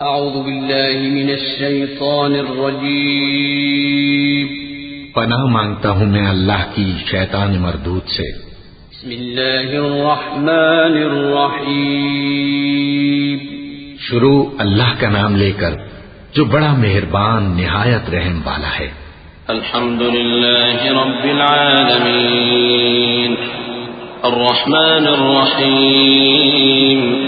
أعوذ بالله من الشيطان الرجيم. پناہ مانگتا ہوں میں اللہ کی شیطان مردود سے۔ بسم الله الرحمن الرحيم شروع اللہ کا نام لے کر جو بڑا مہربان نہایت رحم والا ہے۔ الحمد لله رب العالمين الرحمن الرحيم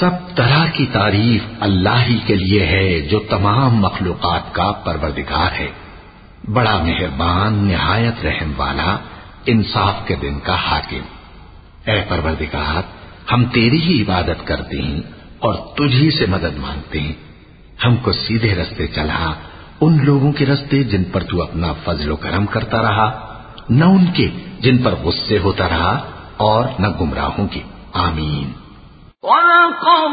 سب طرح کی تعریف اللہ ہی کے لیے ہے جو تمام مخلوقات کا پروردگار ہے۔ بڑا مہربان، نہایت رحم والا، انصاف کے دن کا حاکم۔ اے پروردگار، ہم تیری ہی عبادت کرتے ہیں اور تجھی سے مدد مانگتے ہیں۔ ہم کو سیدھے رستے چلا، ان لوگوں کے رستے جن پر تو اپنا فضل و کرم کرتا رہا، نہ ان کے جن پر غصے ہوتا رہا اور نہ گمراہوں کے۔ آمین۔ وَلَقَدْ